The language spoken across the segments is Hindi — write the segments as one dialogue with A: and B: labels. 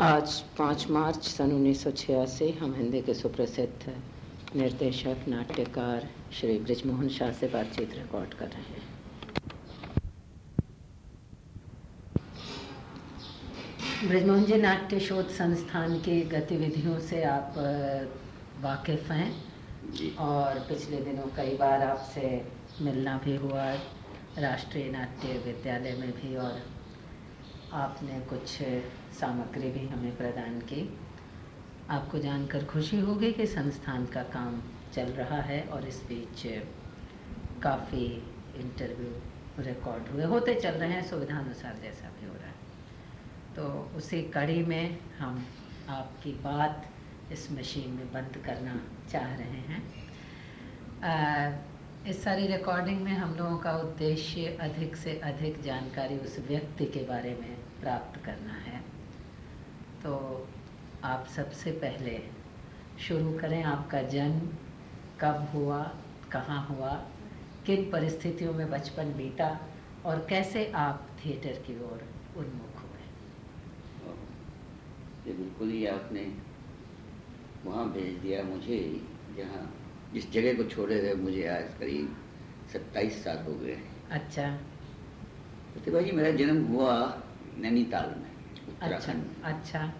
A: आज 5 मार्च सन उन्नीस सौ छियासी हम हिंदी के सुप्रसिद्ध निर्देशक नाट्यकार श्री ब्रिजमोहन शाह से बातचीत रिकॉर्ड कर रहे हैं। ब्रिजमोहन जी नाट्य शोध संस्थान की गतिविधियों से आप वाकिफ़ हैं? और पिछले दिनों कई बार आपसे मिलना भी हुआ राष्ट्रीय नाट्य विद्यालय में भी और आपने कुछ सामग्री भी हमें प्रदान की। आपको जानकर खुशी होगी कि संस्थान का काम चल रहा है और इस बीच काफ़ी इंटरव्यू रिकॉर्ड हुए। होते चल रहे हैं सुविधा अनुसार जैसा भी हो रहा है। तो उसी कड़ी में हम आपकी बात इस मशीन में बंद करना चाह रहे हैं। आ, इस सारी रिकॉर्डिंग में हम लोगों का उद्देश्य अधिक से अधिक जानकारी उस व्यक्ति के बारे में प्राप्त करना है। तो आप सबसे पहले शुरू करें आपका जन्म कब हुआ कहाँ हुआ किन परिस्थितियों में बचपन बीता और कैसे आप थिएटर की ओर उन्मुख हुए।
B: ये बिल्कुल ही आपने वहाँ भेज दिया मुझे जहाँ जिस जगह को छोड़े हुए मुझे आज करीब सत्ताईस साल हो गए
A: अच्छा।
B: प्रतिभा जी मेरा जन्म हुआ नैनीताल में उत्तराखंड
A: अच्छा अच्छा।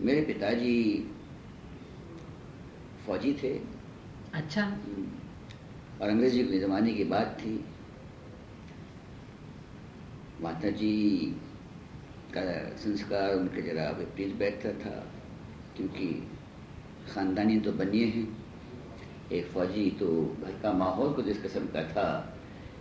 B: मेरे पिताजी फौजी थे।
A: अच्छा।
B: हम्म। और अंग्रेज़ी के ज़माने की बात थी। माता जी का संस्कार उनके जरा विपरीत बैठता था क्योंकि ख़ानदानी तो बनिए हैं। एक फौजी तो घर का माहौल कुछ इस किस्म का था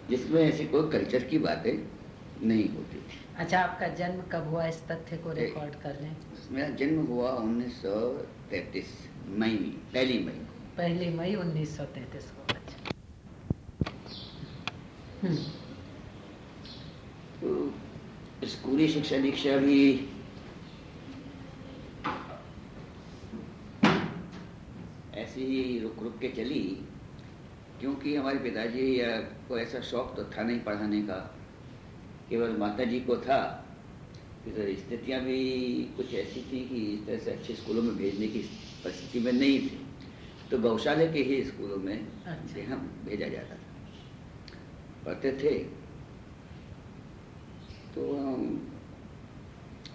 B: जिसमें ऐसी कोई कल्चर की बातें नहीं होती। थी
A: अच्छा आपका जन्म कब हुआ? इस तथ्य को रिकॉर्ड कर लें।
B: मेरा जन्म हुआ 1933 मई में पहली मई
A: पहली मई 1933 को अच्छा। हम्म।
B: तो स्कूली शिक्षा दीक्षा भी ऐसे ही रुक रुक के चली क्योंकि हमारे पिताजी को ऐसा शौक तो था नहीं पढ़ाने का। केवल माता जी को था फिर स्थितियाँ भी कुछ ऐसी थी कि इस तरह से अच्छे स्कूलों में भेजने की परिस्थिति में नहीं थी। तो गौशाले के ही स्कूलों में अच्छा। हम भेजा जाता था। पढ़ते थे। तो हम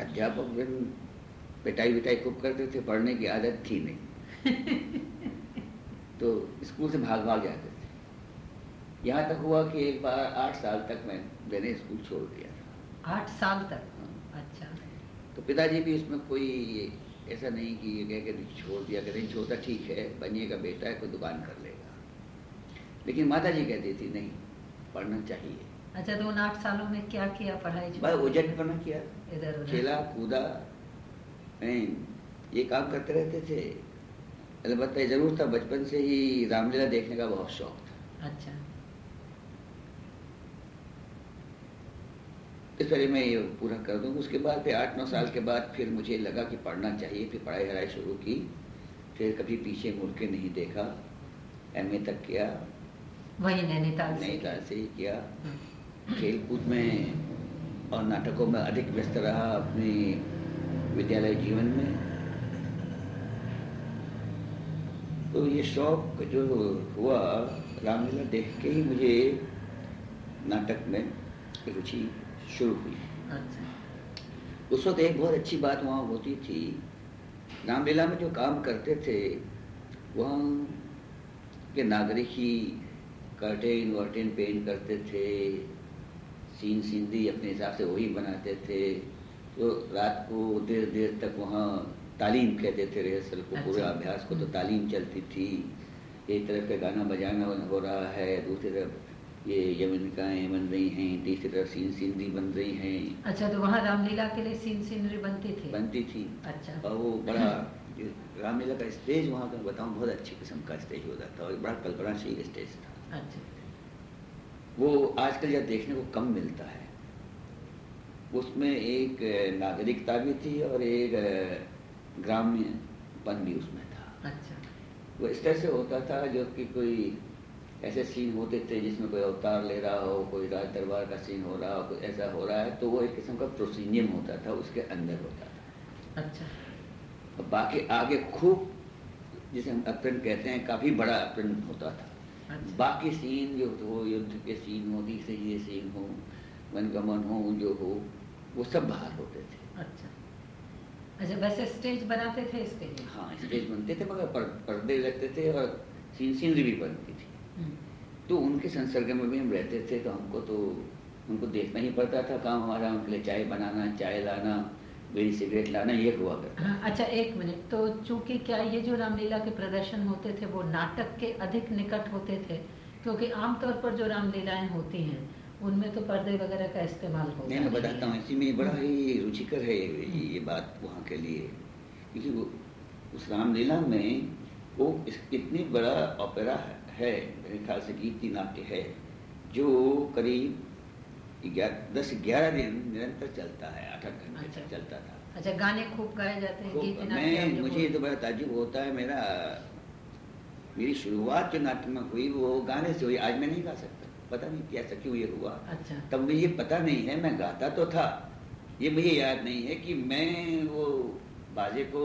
B: अध्यापक फिर पिटाई विटाई खूब करते थे पढ़ने की आदत थी नहीं। तो स्कूल से भाग भाग जाते थे। यहाँ तक हुआ कि एक बार आठ साल तक मैं मैंने स्कूल छोड़ दिया
A: था। आठ साल तक? हाँ। अच्छा।
B: तो पिताजी भी इसमें कोई ऐसा नहीं कि ये कह के छोड़ दिया कि नहीं छोटा ठीक है बनिएगा बेटा है कोई दुकान कर लेगा। लेकिन माता जी कहती थी नहीं पढ़ना चाहिए।
A: अच्छा तो उन आठ सालों में क्या किया पढ़ाई
B: बस उजट पढ़ना किया। इधर खेला कूदा ये काम करते रहते थे। अलबत्त ज़रूर था बचपन से ही रामलीला देखने का बहुत शौक था।
A: अच्छा।
B: इस तरह मैं ये पूरा कर दूँ उसके बाद फिर आठ नौ साल के बाद फिर मुझे लगा कि पढ़ना चाहिए फिर पढ़ाई हराई शुरू की। फिर कभी पीछे मुड़ के नहीं देखा। एमए तक किया।
A: वही नैनीताल
B: नैनीताल से ही किया। हम्म। खेल कूद में और नाटकों में अधिक व्यस्त रहा अपने विद्यालय जीवन में। तो ये शौक जो हुआ रामलीला देख के ही मुझे नाटक में रुचि शुरू हुई। अच्छा। उस वक्त एक बहुत अच्छी बात वहाँ होती थी। रामलीला में जो काम करते थे वहाँ के नागरिक ही कर्टेन वर्टेन पेंट करते थे सीन सीनरी अपने हिसाब से वही बनाते थे। तो रात को देर देर तक वहाँ तालीम कहते थे रिहर्सल को पूरे अच्छा। अभ्यास को तो तालीम चलती थी। एक तरफ़ का गाना बजाना हो रहा है दूसरी तरफ़ ये यवनिकाएँ बन रही हैं तीसरी तरफ़ सीन सीनरी बन रही हैं।
A: अच्छा तो वहाँ रामलीला के लिए सीन सीनरी बनती थी?
B: बनती थी।
A: अच्छा।
B: और वो बड़ा रामलीला का स्टेज वहाँ का बताऊँ बहुत अच्छी किस्म का स्टेज होता था और बड़ा कल्पनाशील स्टेज था।
A: अच्छा।
B: वो आजकल यह देखने को कम मिलता है। उसमें एक नागरिकता भी थी और एक ग्राम्य पन भी उसमें था।
A: अच्छा।
B: वो इस तरह से होता था जो कि कोई ऐसे सीन होते थे जिसमें कोई अवतार ले रहा हो कोई राज दरबार का सीन हो रहा हो कोई ऐसा हो रहा है तो वो एक किस्म का प्रोसीनियम होता था उसके अंदर होता था। अच्छा। बाकी आगे खूब जिसे हम अप्रन कहते हैं काफ़ी बड़ा अप्रन होता था। अच्छा। बाकी सीन जो हो युद्ध के सीन हो से ये सीन हो वनगमन हो जो हो वो सब बाहर होते थे।
A: अच्छा। अच्छा वैसे स्टेज बनाते थे इसके लिए?
B: हाँ स्टेज बनते थे मगर पर, पर्दे लगते थे और सीन सीनरी भी बनती थी। तो उनके संसर्ग में भी हम रहते थे तो हमको तो उनको देखना ही पड़ता था काम हमारा उनके लिए चाय बनाना चाय लाना बीड़ी सिगरेट लाना ये हुआ करता
A: हाँ, अच्छा एक मिनट। तो चूँकि क्या ये जो रामलीला के प्रदर्शन होते थे वो नाटक के अधिक निकट होते थे क्योंकि आमतौर पर जो रामलीलाएँ होती हैं उनमें तो पर्दे वगैरह का इस्तेमाल होता
B: है मैं बताता हूँ इसी में बड़ा ही रुचिकर है ये बात वहाँ के लिए। क्योंकि वो उस रामलीला में वो इतनी बड़ा ओपेरा है। मेरे ख्याल से गीति नाट्य है जो करीब दस ग्यारह दिन निरंतर चलता है आठ आठ घंटे अच्छा। चलता था।
A: अच्छा गाने खूब गाए जाते हैं गीत
B: मैं मुझे तो बड़ा ताजुब होता है मेरा मेरी शुरुआत जो नाट्य में हुई वो गाने से हुई आज मैं नहीं गा सकता पता नहीं कैसा क्यों ये हुआ। अच्छा। तब मुझे पता नहीं है मैं गाता तो था ये मुझे याद नहीं है कि मैं वो बाजे को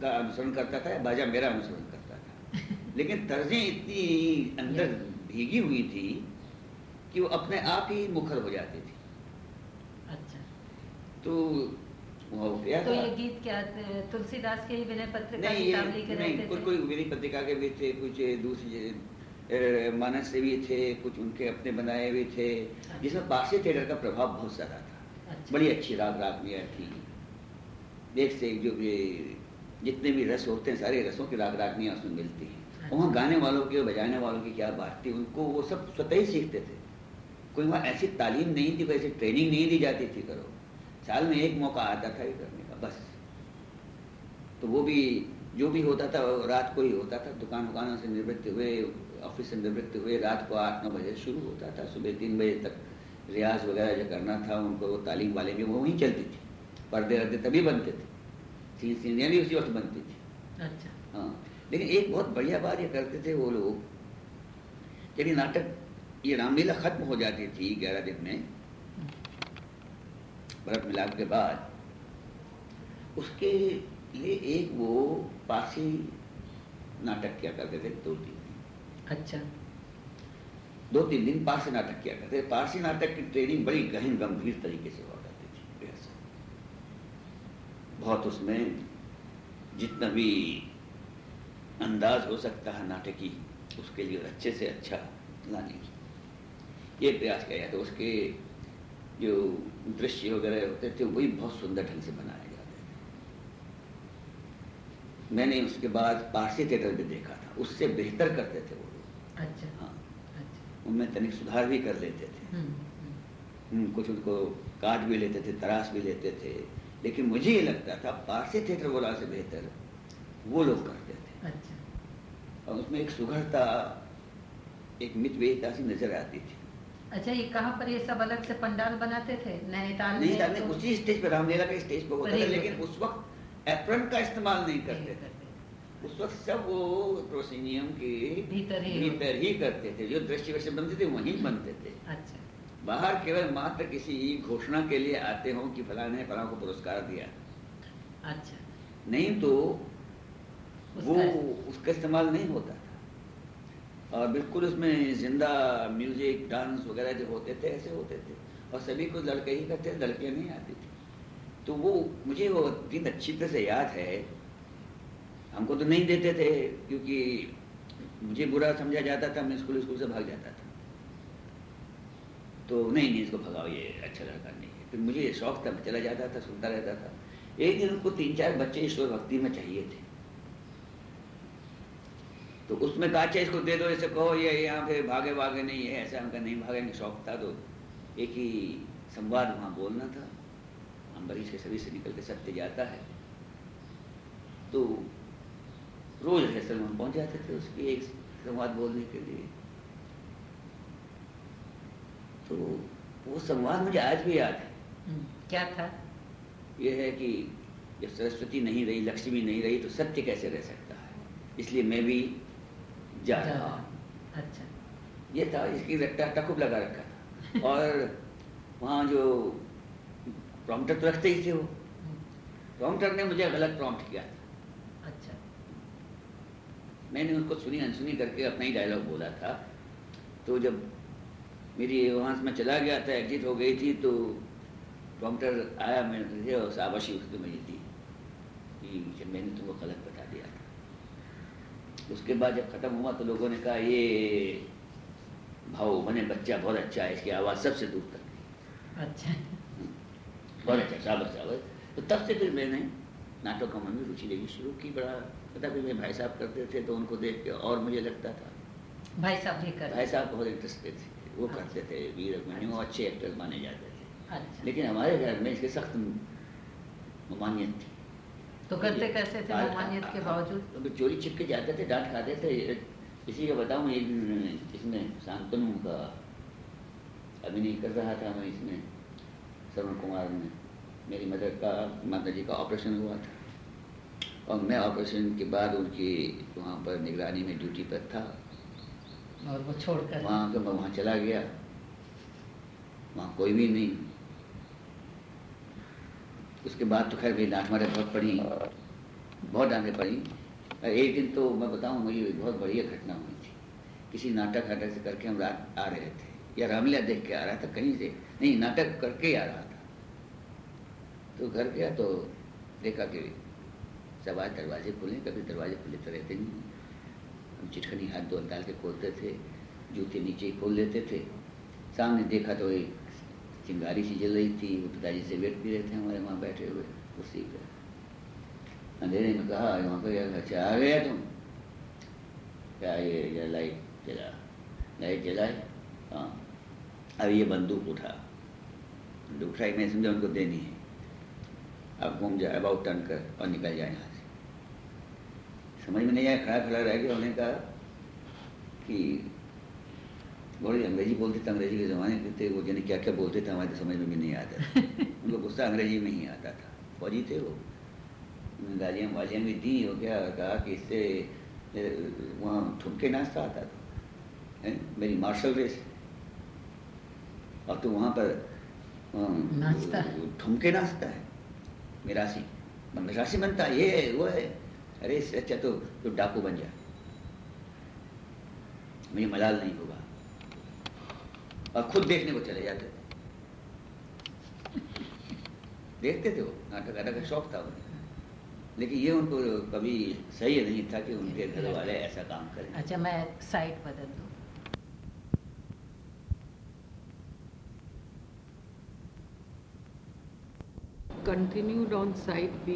B: का अनुसरण करता था या बाजा मेरा अनुसरण करता था। लेकिन तर्जें इतनी अंदर भीगी हुई थी कि वो अपने आप ही मुखर हो जाती थी। अच्छा। तो
A: तो ये गीत क्या तुलसीदास के ही विनय पत्रिका नहीं,
B: नहीं, कोई कोई विनय पत्रिका के भी थे कुछ दूसरी मानस से भी थे कुछ उनके अपने बनाए हुए थे। अच्छा। जिसमें पारसी थिएटर का प्रभाव बहुत सारा था। अच्छा। बड़ी अच्छी राग रागनियाँ थी। देख से जो भी जितने भी रस होते हैं सारे रसों की राग रागनियाँ उसमें मिलती हैं। अच्छा। वहाँ गाने वालों की और बजाने वालों की क्या बात थी? उनको वो सब स्वतः ही सीखते थे। कोई वहाँ ऐसी तालीम नहीं थी कोई ऐसी ट्रेनिंग नहीं दी जाती थी करो साल में एक मौका आता था ये करने का बस। तो वो भी जो भी होता था रात को ही होता था। दुकान दुकानों से निवृत्त हुए ऑफ़िस से निवृत्त हुए रात को आठ नौ बजे शुरू होता था। सुबह तीन बजे तक रियाज वगैरह जो करना था उनको वो तालीम वाले भी वो वहीं चलती थी। पर्दे रहते तभी बनते थे। सीन सीनियाँ भी उसी वक्त बनती थी। अच्छा। हाँ। लेकिन एक बहुत बढ़िया बात ये करते थे वो लोग जब ये नाटक ये रामलीला खत्म हो जाती थी ग्यारह दिन में भरत मिलाप के बाद उसके लिए एक वो पासी नाटक किया करते थे दो तीन दिन। अच्छा। दो तीन दिन पारसी नाटक किया करते थे। पारसी नाटक की ट्रेनिंग बड़ी गहन गंभीर तरीके से हुआ करती थी बहुत उसमें जितना भी अंदाज हो सकता है नाटकी उसके लिए अच्छे से अच्छा लाने की ये प्रयास किया जाता उसके जो दृश्य वगैरह होते थे वही बहुत सुंदर ढंग से बनाए जाते थे। मैंने उसके बाद पारसी थिएटर भी देखा था उससे बेहतर करते थे वो लोग। अच्छा हाँ। अच्छा। उनमें तनिक सुधार भी कर लेते थे। हम्म, हम्म। हम्म, कुछ उनको काट भी लेते थे तराश भी लेते थे। लेकिन मुझे ये लगता था पारसी थिएटर बोला से बेहतर वो लोग करते थे। अच्छा। और उसमें एक सुघरता एक मितवेयता सी नज़र आती थी।
A: अच्छा ये कहाँ पर ये सब अलग से पंडाल बनाते थे? नैनीताल
B: नैनीताल में तो... उसी स्टेज पर रामलीला के स्टेज पर होता था लेकिन उस वक्त एप्रन का इस्तेमाल नहीं करते थे। उस वक्त सब वो प्रोसीनियम के भीतर ही भीतर ही करते थे जो दृष्टि वैसे बनते थे वहीं बनते थे। अच्छा। बाहर केवल मात्र किसी घोषणा के लिए आते हो कि फलाने फला को पुरस्कार दिया। अच्छा। नहीं तो वो उसका इस्तेमाल नहीं होता था। और बिल्कुल उसमें ज़िंदा म्यूज़िक, डांस वगैरह जो होते थे, ऐसे होते थे। और सभी को लड़के ही करते लड़कियाँ नहीं आती थी। तो वो मुझे वो दिन अच्छी तरह से याद है। हमको तो नहीं देते थे, क्योंकि मुझे बुरा समझा जाता था, मैं स्कूल स्कूल से भाग जाता था। तो नहीं नहीं, इसको भगाओ, ये अच्छा लड़का नहीं है। फिर मुझे शौक था चला जाता था, सुनता रहता था। एक दिन उनको तीन चार बच्चे ईश्वर भक्ति में चाहिए थे। तो उसमें कहा अच्छा इसको दे दो ऐसे कहो ये यहाँ पे भागे भागे नहीं है ऐसा हमका नहीं भागेंगे शौक था तो एक ही संवाद वहाँ बोलना था। अम्बरीश के सभी से निकल के सत्य जाता है। तो रोज रिहर्सल में पहुँच जाते थे उसकी एक संवाद बोलने के लिए। तो वो संवाद मुझे आज भी याद है।
A: हम्म, क्या था?
B: ये है कि जब सरस्वती नहीं रही लक्ष्मी नहीं रही तो सत्य कैसे रह सकता है? इसलिए मैं भी जा रहा
A: अच्छा।
B: ये था इसकी खूब लगा रखा था। और वहाँ जो प्रॉम्प्टर तो रखते ही थे वो। प्रॉम्प्टर ने मुझे गलत प्रॉम्प्ट किया था।
A: अच्छा।
B: मैंने उनको सुनी अनसुनी करके अपना ही डायलॉग बोला था। तो जब मेरी वहाँ से मैं चला गया था एग्जिट हो गई थी तो प्रॉम्प्टर आया मैंने और शाबाशी उसको मुझे दी। कि मैंने तुमको गलत बता दिया था। उसके बाद जब ख़त्म हुआ तो लोगों ने कहा ये भाव बने बच्चा बहुत अच्छा है इसकी आवाज़ सबसे दूर तक
A: अच्छा।
B: बहुत अच्छा शाबाश शाबाश तो तब से फिर मैंने नाटकों में भी रुचि लेनी शुरू की बड़ा पता फिर मेरे भाई साहब करते थे तो उनको देख के और मुझे लगता था।
A: भाई साहब भी कर
B: भाई साहब बहुत इंटरेस्टेड थे वो अच्छा। करते थे वीर अभिमन्यु अच्छे एक्टर माने जाते थे।
A: अच्छा।
B: लेकिन हमारे घर में इसके सख्त ममानियत थी।
A: तो करते कैसे थे ममानियत के बावजूद?
B: तो चोरी छिप के जाते थे डांट खाते थे इसी का बताऊँ इसमें शांतनु का अभिनय कर रहा था मैं इसमें श्रवण कुमार में मेरी मदर का माता जी का ऑपरेशन हुआ था। और मैं ऑपरेशन के बाद उनकी वहाँ पर निगरानी में ड्यूटी पर था।
A: और वो छोड़कर?
B: वहाँ तो मैं वहाँ चला गया। वहाँ कोई भी नहीं। उसके बाद तो खैर मेरी डांट मारे बहुत पड़ी, बहुत डांटे पड़ी। एक दिन तो मैं बताऊँ, मुझे बहुत बढ़िया घटना हुई थी। किसी नाटक नाटक से करके हम रात आ रहे थे, या रामलीला देख के आ रहा था, कहीं से, नहीं, नाटक करके आ रहा था। तो घर गया तो देखा कि सब आज दरवाजे खुले, कभी दरवाजे खुले तो रहते नहीं। हम चिटखनी हाथ दो डाल के खोलते थे, जूते नीचे ही खोल लेते थे। सामने देखा तो एक चिंगारी सी जल रही थी, वो पिताजी से वेट भी रहे थे हमारे वहाँ बैठे हुए कुर्सी पर अंधेरे में कहा वहाँ पर अच्छा आ गया तुम? क्या ये लाइट जला? लाइट जलाए हाँ। अब ये बंदूक उठा। बंदूक उठाई मैं समझा उनको देनी है। अब घूम जाए अबाउट टर्न कर और निकल जाए यहाँ से। समझ में नहीं आया खड़ा खड़ा रह गया। उन्होंने कहा कि बड़ी अंग्रेज़ी बोलते थे अंग्रेज़ी के ज़माने के थे वो जाने क्या क्या बोलते थे हमारे समझ में भी नहीं आता उनको गुस्सा अंग्रेज़ी में ही आता था। फौजी थे वो। गालियाँ वालियाँ भी दी और क्या कहा कि इससे वहाँ ठुमके नाश्ता आता था है? मेरी मार्शल रेस। और तो वहाँ पर
A: नाचता
B: ठुमके नाचता है। मिरासी। मिरासी बनता ये है वो है। अरे इससे अच्छा तो तो डाकू बन जा। मुझे मलाल नहीं होगा। और खुद देखने को चले जाते थे। देखते थे वो नाटक नाटक का शौक था उन्हें। लेकिन ये उनको कभी सही नहीं था कि उनके घर वाले ऐसा काम करें।
A: अच्छा मैं साइड बदल दूँ।
C: Continued on site B.